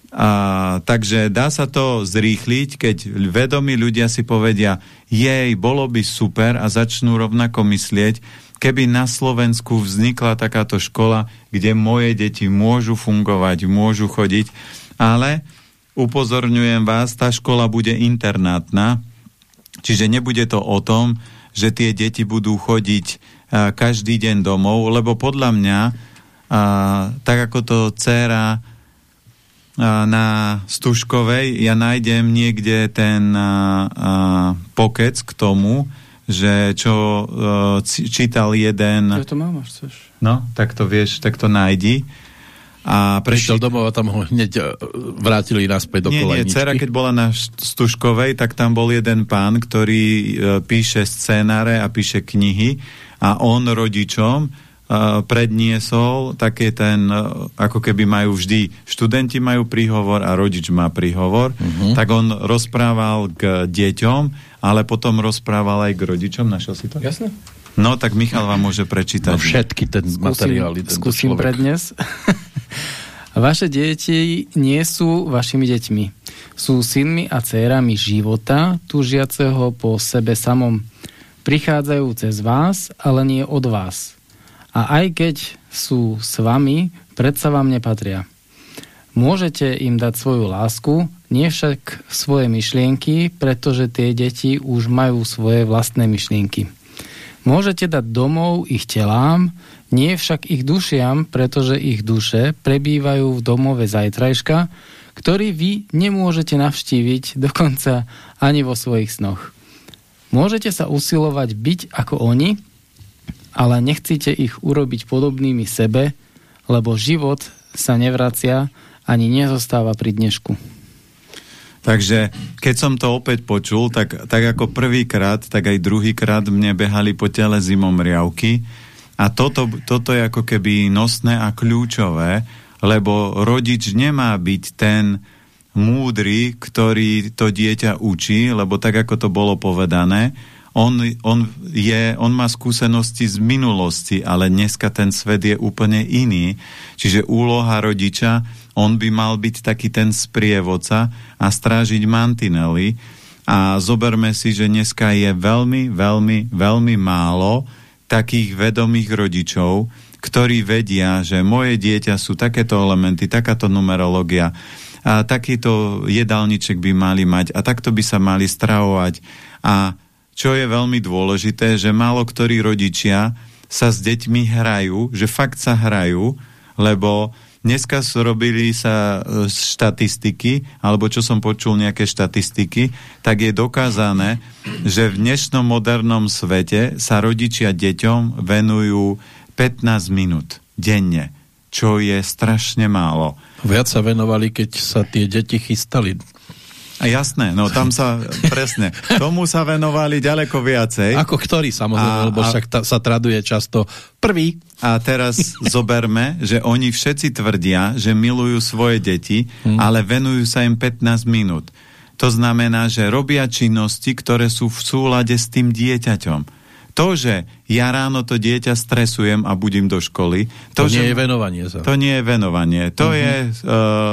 A, takže dá sa to zrýchliť, keď vedomí ľudia si povedia, jej, bolo by super a začnú rovnako myslieť, keby na Slovensku vznikla takáto škola, kde moje deti môžu fungovať, môžu chodiť, ale upozorňujem vás, tá škola bude internátna, čiže nebude to o tom, že tie deti budú chodiť a, každý deň domov, lebo podľa mňa, a, tak ako to dcera na Stužkovej, ja nájdem niekde ten a, a, pokec k tomu, že čo uh, čítal jeden... Ja to mám, až chceš. No, tak to vieš, tak to nájdi. A prešiel domov a tam ho hneď e, vrátili naspäť do nie, Nie, dcera, keď bola na Stužkovej, tak tam bol jeden pán, ktorý uh, píše scénáre a píše knihy a on rodičom uh, predniesol také ten, uh, ako keby majú vždy, študenti majú príhovor a rodič má príhovor, uh mhm. -huh. tak on rozprával k deťom ale potom rozprával aj k rodičom. Našiel si to? Jasne. No, tak Michal vám môže prečítať. No, všetky ten skúsim, materiály. Skúsim človek. pre dnes. Vaše deti nie sú vašimi deťmi. Sú synmi a dcérami života, túžiaceho po sebe samom. Prichádzajú cez vás, ale nie od vás. A aj keď sú s vami, predsa vám nepatria. Môžete im dať svoju lásku, nie však svoje myšlienky, pretože tie deti už majú svoje vlastné myšlienky. Môžete dať domov ich telám, nie však ich dušiam, pretože ich duše prebývajú v domove zajtrajška, ktorý vy nemôžete navštíviť dokonca ani vo svojich snoch. Môžete sa usilovať byť ako oni, ale nechcíte ich urobiť podobnými sebe, lebo život sa nevracia ani nezostáva pri dnešku. Takže keď som to opäť počul, tak, tak ako prvýkrát, tak aj druhýkrát mne behali po tele zimom riavky a toto, toto je ako keby nosné a kľúčové, lebo rodič nemá byť ten múdry, ktorý to dieťa učí, lebo tak ako to bolo povedané, On, on, je, on má skúsenosti z minulosti, ale dneska ten svet je úplne iný. Čiže úloha rodiča, on by mal byť taký ten sprievodca a strážiť mantinely. A zoberme si, že dneska je veľmi, veľmi, veľmi málo takých vedomých rodičov, ktorí vedia, že moje dieťa sú takéto elementy, takáto numerológia, a takýto jedálniček by mali mať a takto by sa mali stravovať. A čo je veľmi dôležité, že málo ktorí rodičia sa s deťmi hrajú, že fakt sa hrajú, lebo dneska robili sa e, štatistiky, alebo čo som počul nejaké štatistiky, tak je dokázané, že v dnešnom modernom svete sa rodičia deťom venujú 15 minút denne, čo je strašne málo. Viac sa venovali, keď sa tie deti chystali jasné, no tam sa, presne, tomu sa venovali ďaleko viacej. Ako ktorý samozrejme, a, lebo však ta, sa traduje často prvý. A teraz zoberme, že oni všetci tvrdia, že milujú svoje deti, hmm. ale venujú sa im 15 minút. To znamená, že robia činnosti, ktoré sú v súlade s tým dieťaťom to, že ja ráno to dieťa stresujem a budím do školy... To, to nie že, je venovanie sa. To nie je venovanie. To uh -huh. je uh,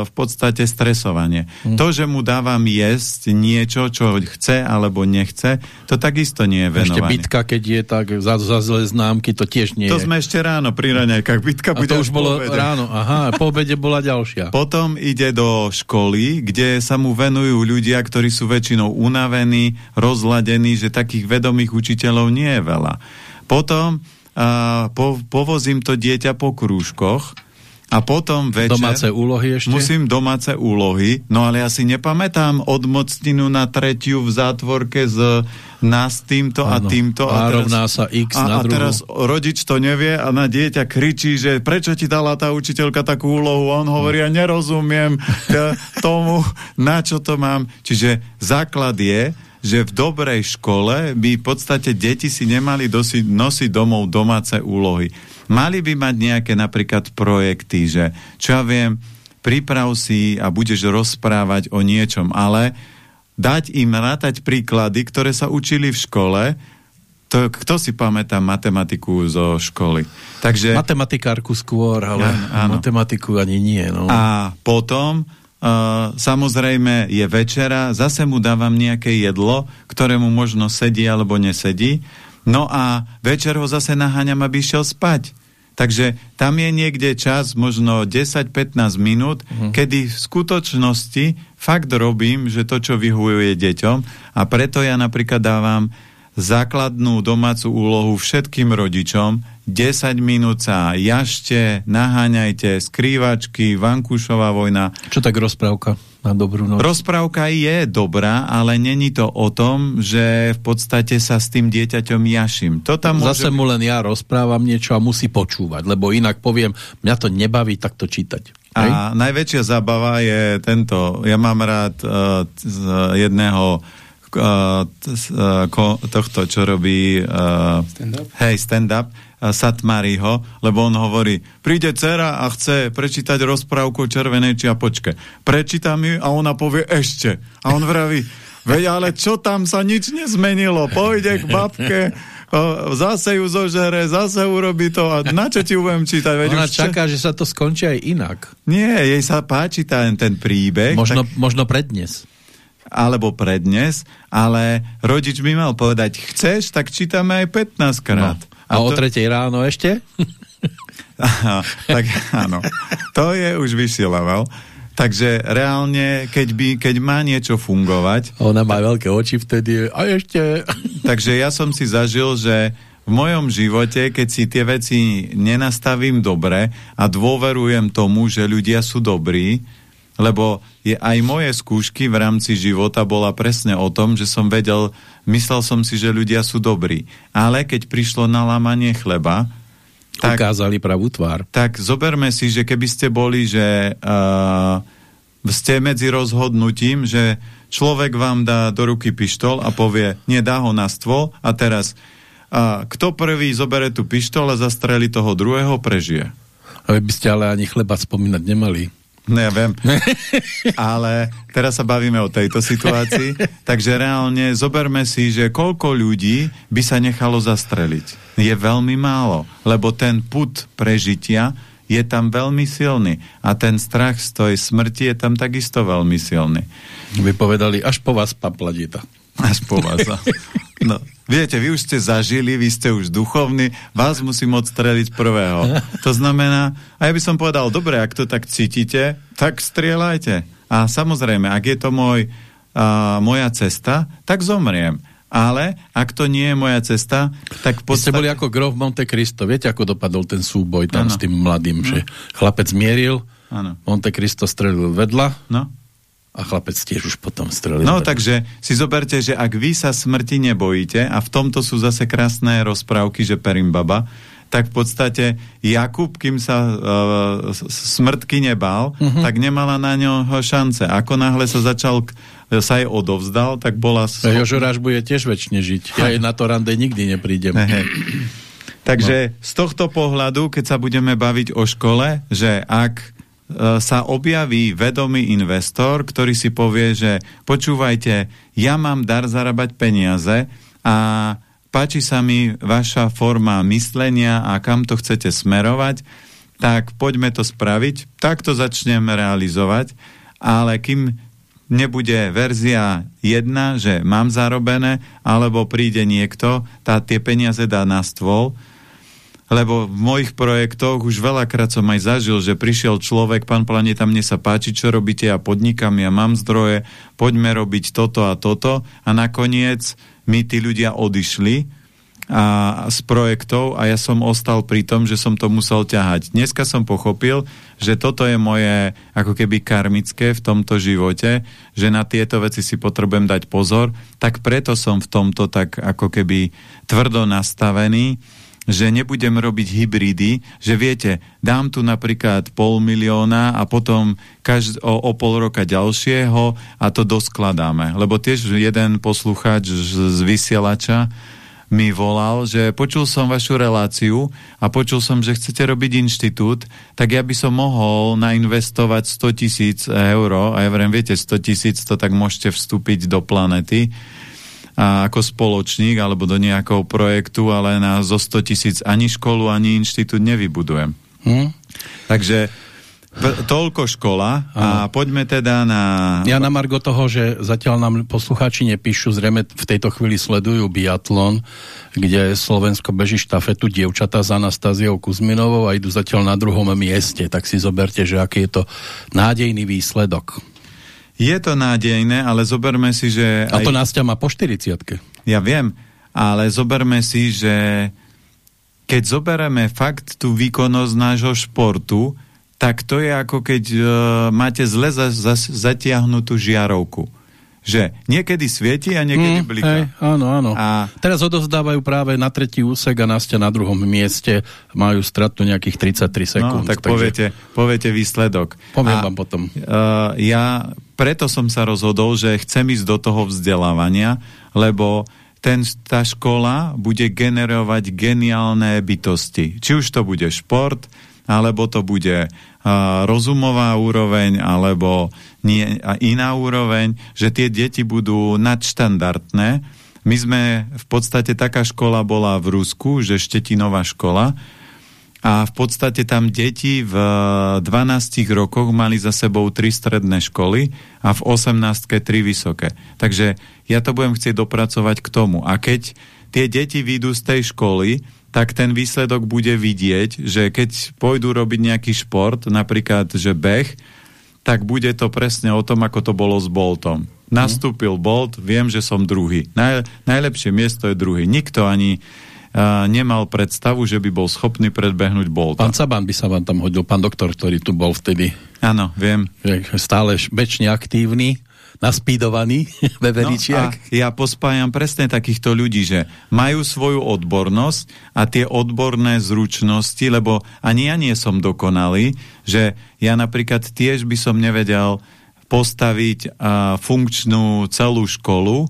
v podstate stresovanie. Uh mhm. -huh. To, že mu dávam jesť niečo, čo chce alebo nechce, to takisto nie je venovanie. Ešte bitka, keď je tak za, za zlé známky, to tiež nie to je. To sme ešte ráno pri raňajkách. Bitka a to už bolo obede. ráno. Aha, po obede bola ďalšia. Potom ide do školy, kde sa mu venujú ľudia, ktorí sú väčšinou unavení, rozladení, že takých vedomých učiteľov nie je veľa. Potom uh, po, povozím to dieťa po krúžkoch a potom večer... Domáce úlohy ešte? Musím domáce úlohy, no ale ja si nepamätám odmocninu na tretiu v zátvorke z nás týmto ano. a týmto. A, a rovná sa x a, na a teraz rodič to nevie a na dieťa kričí, že prečo ti dala tá učiteľka takú úlohu a on hovorí, ja nerozumiem tomu, na čo to mám. Čiže základ je, že v dobrej škole by v podstate deti si nemali dosi, nosiť domov domáce úlohy. Mali by mať nejaké napríklad projekty, že čo ja viem, priprav si a budeš rozprávať o niečom, ale dať im rátať príklady, ktoré sa učili v škole, to, kto si pamätá matematiku zo školy? Takže, Matematikárku skôr, ale ja, matematiku ani nie. No. A potom Uh, samozrejme je večera, zase mu dávam nejaké jedlo, ktorému možno sedí alebo nesedí. No a večer ho zase naháňam, aby išiel spať. Takže tam je niekde čas, možno 10-15 minút, uh-huh. kedy v skutočnosti fakt robím, že to, čo vyhujuje deťom a preto ja napríklad dávam základnú domácu úlohu všetkým rodičom, 10 minút sa jašte, naháňajte, skrývačky, vankúšová vojna. Čo tak rozprávka na dobrú noc? Rozprávka je dobrá, ale není to o tom, že v podstate sa s tým dieťaťom jaším. To tam môže... Zase mu len ja rozprávam niečo a musí počúvať, lebo inak poviem, mňa to nebaví takto čítať. A najväčšia zábava je tento, ja mám rád uh, z jedného tohto, čo robí uh, stand-up. Hej, stand-up Satmariho, lebo on hovorí, príde dcera a chce prečítať rozprávku o červenej čiapočke. Prečítam ju a ona povie ešte. A on vraví, veď ale čo tam sa nič nezmenilo, pôjde k babke, zase ju zožere, zase urobí to a na čo ti budem čítať? Veď Ona už čaká, že sa to skončí aj inak. Nie, jej sa páči ten, ten príbeh. Možno, tak... možno prednes alebo prednes, ale rodič by mal povedať, chceš, tak čítame aj 15 krát. No. A, a to... o tretej ráno ešte? Aha, tak áno. To je už vyšší level. Takže reálne, keď, by, keď má niečo fungovať... Ona má veľké oči vtedy. A ešte... Takže ja som si zažil, že v mojom živote, keď si tie veci nenastavím dobre a dôverujem tomu, že ľudia sú dobrí, lebo je, aj moje skúšky v rámci života bola presne o tom, že som vedel, myslel som si, že ľudia sú dobrí. Ale keď prišlo na lámanie chleba, tak, ukázali pravú tvár. Tak zoberme si, že keby ste boli, že uh, ste medzi rozhodnutím, že človek vám dá do ruky pištol a povie, nedá ho na stôl a teraz uh, kto prvý zobere tú pištol a zastreli toho druhého, prežije. A vy by ste ale ani chleba spomínať nemali. No ja viem. Ale teraz sa bavíme o tejto situácii. Takže reálne zoberme si, že koľko ľudí by sa nechalo zastreliť. Je veľmi málo, lebo ten put prežitia je tam veľmi silný. A ten strach z tej smrti je tam takisto veľmi silný. Vy povedali, až po vás papladita. Až po vás. No, viete, vy už ste zažili, vy ste už duchovní, vás musím odstreliť prvého. To znamená, a ja by som povedal, dobre, ak to tak cítite, tak strieľajte. A samozrejme, ak je to môj, uh, moja cesta, tak zomriem. Ale ak to nie je moja cesta, tak v podstate... Vy ste boli ako Grof Monte Cristo. Viete, ako dopadol ten súboj tam ano. s tým mladým, no. že chlapec mieril, ano. Monte Cristo strelil vedľa, no a chlapec tiež už potom strelil. No takže si zoberte, že ak vy sa smrti nebojíte a v tomto sú zase krásne rozprávky, že Perimbaba, tak v podstate Jakub, kým sa uh, smrtky nebal, uh mhm. -huh. tak nemala na ňo šance. Ako náhle sa začal sa jej odovzdal, tak bola... Schopná... Jožoráš bude tiež väčšine žiť. Ja na to rande nikdy neprídem. Takže no. z tohto pohľadu, keď sa budeme baviť o škole, že ak E, sa objaví vedomý investor, ktorý si povie, že počúvajte, ja mám dar zarábať peniaze a páči sa mi vaša forma myslenia a kam to chcete smerovať, tak poďme to spraviť, tak to začnem realizovať, ale kým nebude verzia jedna, že mám zarobené, alebo príde niekto, tá tie peniaze dá na stôl, lebo v mojich projektoch už veľakrát som aj zažil, že prišiel človek, pán Planeta, mne sa páči, čo robíte, ja podnikám, ja mám zdroje, poďme robiť toto a toto. A nakoniec mi tí ľudia odišli a, z projektov a ja som ostal pri tom, že som to musel ťahať. Dneska som pochopil, že toto je moje ako keby karmické v tomto živote, že na tieto veci si potrebujem dať pozor, tak preto som v tomto tak ako keby tvrdo nastavený, že nebudem robiť hybridy, že viete, dám tu napríklad pol milióna a potom každ- o, o pol roka ďalšieho a to doskladáme. Lebo tiež jeden poslucháč z vysielača mi volal, že počul som vašu reláciu a počul som, že chcete robiť inštitút, tak ja by som mohol nainvestovať 100 tisíc eur a ja vrem, viete, 100 tisíc to tak môžete vstúpiť do planety a ako spoločník alebo do nejakého projektu, ale na zo 100 tisíc ani školu, ani inštitút nevybudujem. Hm? Takže toľko škola a ano. poďme teda na... Ja na Margo toho, že zatiaľ nám poslucháči nepíšu, zrejme v tejto chvíli sledujú biatlon, kde Slovensko beží štafetu dievčata s Anastáziou Kuzminovou a idú zatiaľ na druhom mieste, tak si zoberte, že aký je to nádejný výsledok. Je to nádejné, ale zoberme si, že... A to. Násťa má po 40 Ja viem, ale zoberme si, že keď zoberieme fakt tú výkonnosť nášho športu, tak to je ako keď uh, máte zle za, za, zatiahnutú žiarovku že niekedy svieti a niekedy mm, blika. Hej, áno, áno. A... Teraz odovzdávajú práve na tretí úsek a Nastia na druhom mieste majú stratu nejakých 33 sekúnd. No, tak takže... poviete, poviete výsledok. Poviem a, vám potom. Uh, ja preto som sa rozhodol, že chcem ísť do toho vzdelávania, lebo ten, tá škola bude generovať geniálne bytosti. Či už to bude šport, alebo to bude uh, rozumová úroveň, alebo nie, iná úroveň, že tie deti budú nadštandardné. My sme, v podstate taká škola bola v Rusku, že Štetinová škola, a v podstate tam deti v 12 rokoch mali za sebou tri stredné školy a v 18 tri vysoké. Takže ja to budem chcieť dopracovať k tomu. A keď tie deti výjdu z tej školy, tak ten výsledok bude vidieť, že keď pôjdu robiť nejaký šport, napríklad, že beh, tak bude to presne o tom, ako to bolo s Boltom. Nastúpil Bolt, viem, že som druhý. Naj, najlepšie miesto je druhý. Nikto ani nemal predstavu, že by bol schopný predbehnúť Bolta. Pán Caban by sa vám tam hodil, pán doktor, ktorý tu bol vtedy. Áno, viem. Stále bečne aktívny naspídovaný veveričiak. No ja pospájam presne takýchto ľudí, že majú svoju odbornosť a tie odborné zručnosti, lebo ani ja nie som dokonalý, že ja napríklad tiež by som nevedel postaviť a, funkčnú celú školu,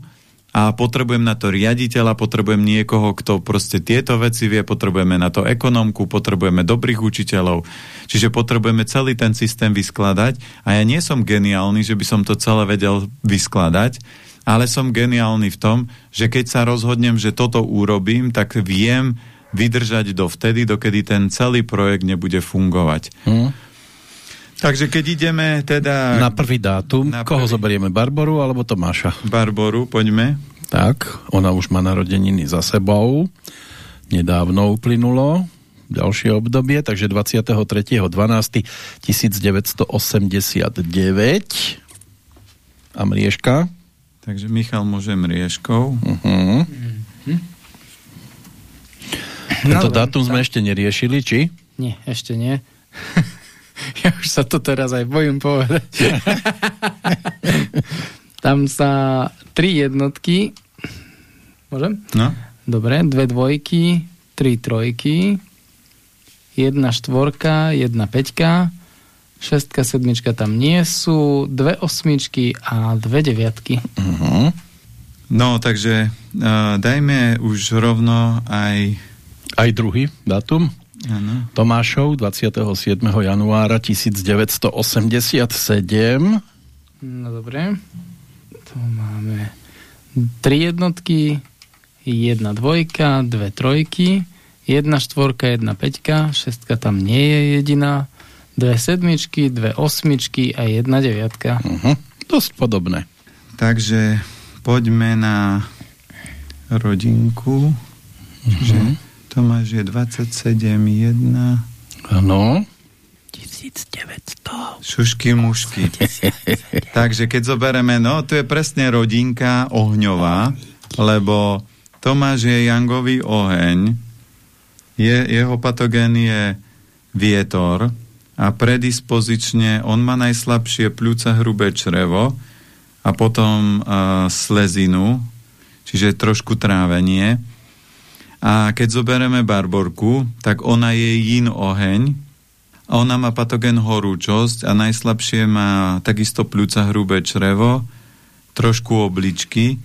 a potrebujem na to riaditeľa, potrebujem niekoho, kto proste tieto veci vie, potrebujeme na to ekonomku, potrebujeme dobrých učiteľov, čiže potrebujeme celý ten systém vyskladať a ja nie som geniálny, že by som to celé vedel vyskladať, ale som geniálny v tom, že keď sa rozhodnem, že toto urobím, tak viem vydržať do vtedy, dokedy ten celý projekt nebude fungovať. Hmm. Takže keď ideme teda... Na prvý dátum, na koho prvý... zoberieme? Barboru alebo Tomáša? Barboru, poďme. Tak, ona už má narodeniny za sebou. Nedávno uplynulo ďalšie obdobie, takže 23.12.1989 a mriežka. Takže Michal môže mriežkou. Uh-huh. Uh-huh. Tento no, dátum sme ešte neriešili, či? Nie, ešte nie. ja už sa to teraz aj bojím povedať. Tam sa tri jednotky môžem? No. Dobre, dve dvojky, tri trojky, jedna štvorka, jedna peťka, šestka, sedmička tam nie sú, dve osmičky a dve deviatky. Uh-huh. No, takže uh, dajme už rovno aj... Aj druhý dátum? Ano. Tomášov 27. januára 1987. No dobre. Tu máme tri jednotky, jedna dvojka, dve trojky, jedna štvorka, jedna peťka, šestka tam nie je jediná, dve sedmičky, dve osmičky a jedna deviatka. Uh-huh. Dosť podobné. Takže poďme na rodinku. Uh-huh. Tomáš je 27, 1. Áno. 1900. Šušky mušky. Takže keď zoberieme, no to je presne rodinka ohňová, lebo Tomáš je jangový oheň, je, jeho patogén je vietor a predispozične on má najslabšie pľúca hrubé črevo a potom uh, slezinu, čiže trošku trávenie a keď zoberieme barborku, tak ona je yin oheň, ona má patogen horúčosť a najslabšie má takisto pľúca hrubé črevo, trošku obličky.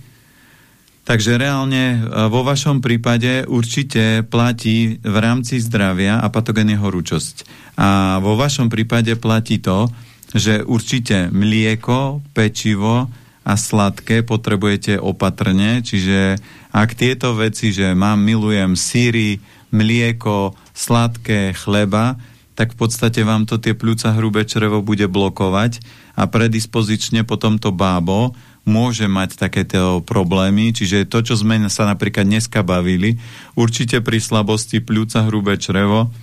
Takže reálne e, vo vašom prípade určite platí v rámci zdravia a patogen je horúčosť. A vo vašom prípade platí to, že určite mlieko, pečivo a sladké potrebujete opatrne, čiže ak tieto veci, že mám, milujem síry, mlieko, sladké, chleba, tak v podstate vám to tie pľúca hrubé črevo bude blokovať a predispozične potom to bábo môže mať takéto problémy, čiže to, čo sme sa napríklad dneska bavili, určite pri slabosti pľúca hrubé črevo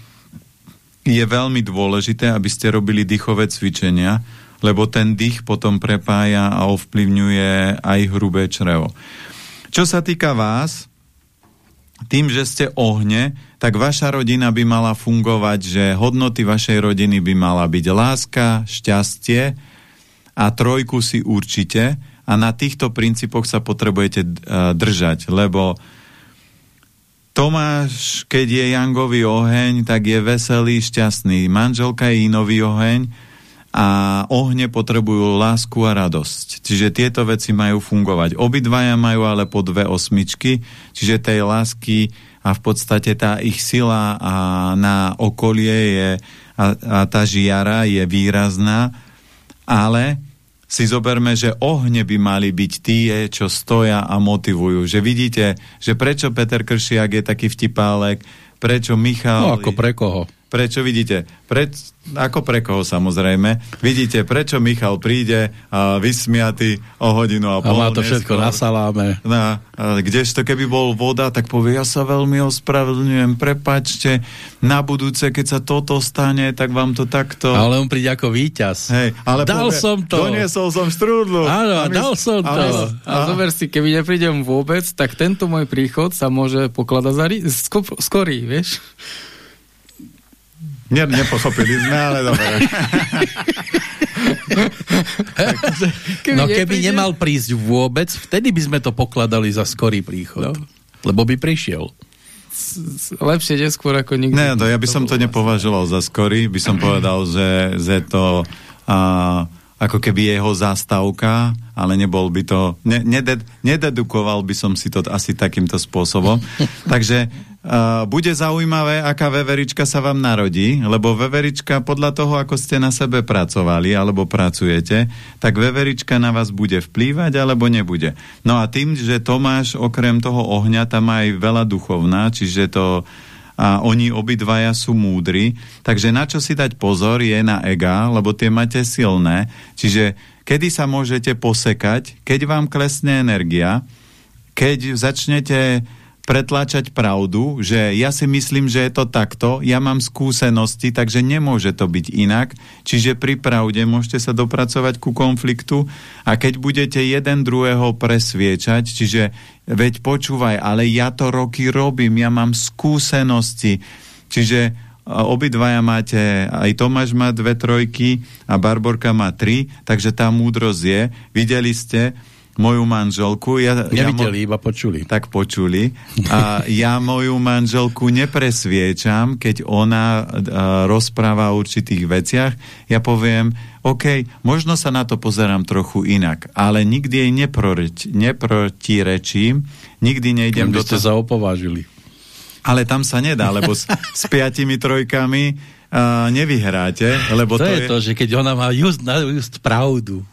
je veľmi dôležité, aby ste robili dýchové cvičenia, lebo ten dých potom prepája a ovplyvňuje aj hrubé črevo. Čo sa týka vás, tým, že ste ohne, tak vaša rodina by mala fungovať, že hodnoty vašej rodiny by mala byť láska, šťastie a trojku si určite a na týchto princípoch sa potrebujete držať, lebo Tomáš, keď je Jangový oheň, tak je veselý, šťastný. Manželka je inový oheň, a ohne potrebujú lásku a radosť. Čiže tieto veci majú fungovať. Obidvaja majú ale po dve osmičky, čiže tej lásky a v podstate tá ich sila a na okolie je a, a tá žiara je výrazná, ale si zoberme, že ohne by mali byť tie, čo stoja a motivujú. Že vidíte, že prečo Peter Kršiak je taký vtipálek, prečo Michal... No ako pre koho? Prečo vidíte? Pre, ako pre koho samozrejme. Vidíte, prečo Michal príde a vysmiatý o hodinu a pol. A má to všetko na saláme. Na, kdežto keby bol voda, tak povie, ja sa veľmi ospravedlňujem, prepačte, na budúce, keď sa toto stane, tak vám to takto... Ale on príde ako víťaz. Hej, ale dal povie, som to. Doniesol som štrúdlu. Áno, a my, dal som to. A, a zober si, keby neprídem vôbec, tak tento môj príchod sa môže pokladať za skorý, vieš? Nie, nepochopili sme, ale dobre. no keby nemal prísť vôbec, vtedy by sme to pokladali za skorý príchod. No. Lebo by prišiel. Lepšie neskôr ako nikdy. Ne, to ja by som to nepovažoval za skorý, by som povedal, že, že to a, ako keby jeho zástavka, ale nebol by to, ne, neded, nededukoval by som si to asi takýmto spôsobom. Takže uh, bude zaujímavé, aká veverička sa vám narodí, lebo veverička podľa toho, ako ste na sebe pracovali alebo pracujete, tak veverička na vás bude vplývať alebo nebude. No a tým, že Tomáš okrem toho ohňa tam má aj veľa duchovná, čiže to a oni obidvaja sú múdri, takže na čo si dať pozor je na ega, lebo tie máte silné, čiže kedy sa môžete posekať, keď vám klesne energia, keď začnete pretláčať pravdu, že ja si myslím, že je to takto, ja mám skúsenosti, takže nemôže to byť inak. Čiže pri pravde môžete sa dopracovať ku konfliktu a keď budete jeden druhého presviečať, čiže veď počúvaj, ale ja to roky robím, ja mám skúsenosti, čiže obidvaja máte, aj Tomáš má dve trojky a Barborka má tri, takže tá múdrosť je. Videli ste, moju manželku. Ja, Nevideli, ja iba počuli. Tak počuli. A ja moju manželku nepresviečam, keď ona a, rozpráva o určitých veciach. Ja poviem, OK, možno sa na to pozerám trochu inak, ale nikdy jej neproreč, neprotirečím, nikdy nejdem do toho... zaopovážili. Ale tam sa nedá, lebo s, s piatimi trojkami uh, nevyhráte. Lebo to, to je, je to, že keď ona má just, na just pravdu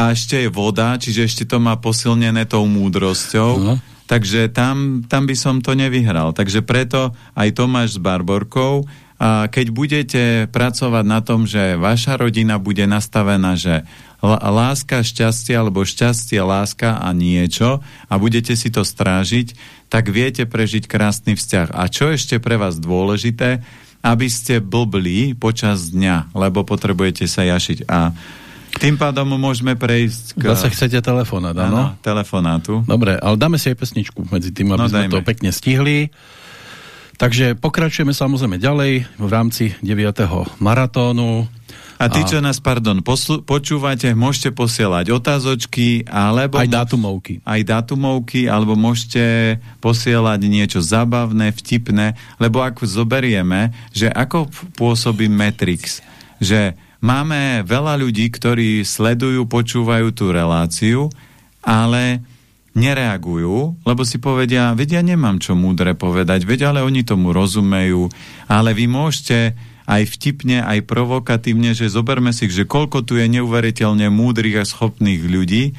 a ešte je voda, čiže ešte to má posilnené tou múdrosťou. Uh-huh. Takže tam, tam by som to nevyhral. Takže preto aj Tomáš s Barborkou, a keď budete pracovať na tom, že vaša rodina bude nastavená, že láska, šťastie alebo šťastie, láska a niečo a budete si to strážiť, tak viete prežiť krásny vzťah. A čo ešte pre vás dôležité, aby ste blbli počas dňa, lebo potrebujete sa jašiť. A tým pádom môžeme prejsť k... Zase chcete telefonát, áno? telefonátu. Dobre, ale dáme si aj pesničku medzi tým, aby no, sme dajme. to pekne stihli. Takže pokračujeme samozrejme ďalej v rámci 9. maratónu. A tí, a... čo nás, pardon, počúvate, môžete posielať otázočky, alebo... Aj dátumovky. Aj dátumovky, alebo môžete posielať niečo zabavné, vtipné, lebo ak zoberieme, že ako pôsobí Matrix, že Máme veľa ľudí, ktorí sledujú, počúvajú tú reláciu, ale nereagujú, lebo si povedia, vedia, nemám čo múdre povedať, vedia, ale oni tomu rozumejú, ale vy môžete aj vtipne, aj provokatívne, že zoberme si, že koľko tu je neuveriteľne múdrych a schopných ľudí,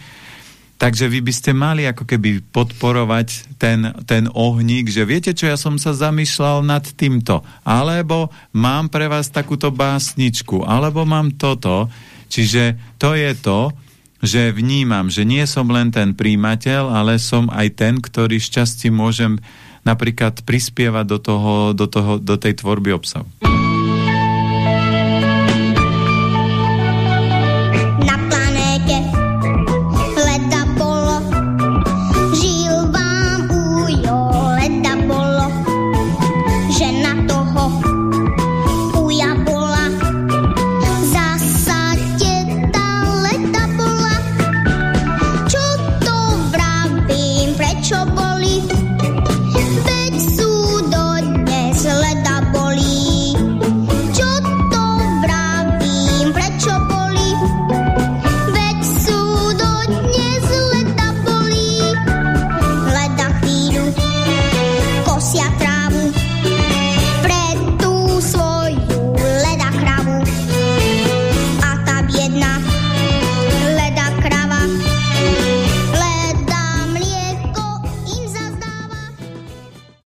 Takže vy by ste mali ako keby podporovať ten, ten ohník, že viete čo, ja som sa zamýšľal nad týmto, alebo mám pre vás takúto básničku, alebo mám toto. Čiže to je to, že vnímam, že nie som len ten príjimateľ, ale som aj ten, ktorý šťastí môžem napríklad prispievať do, toho, do, toho, do tej tvorby obsahu.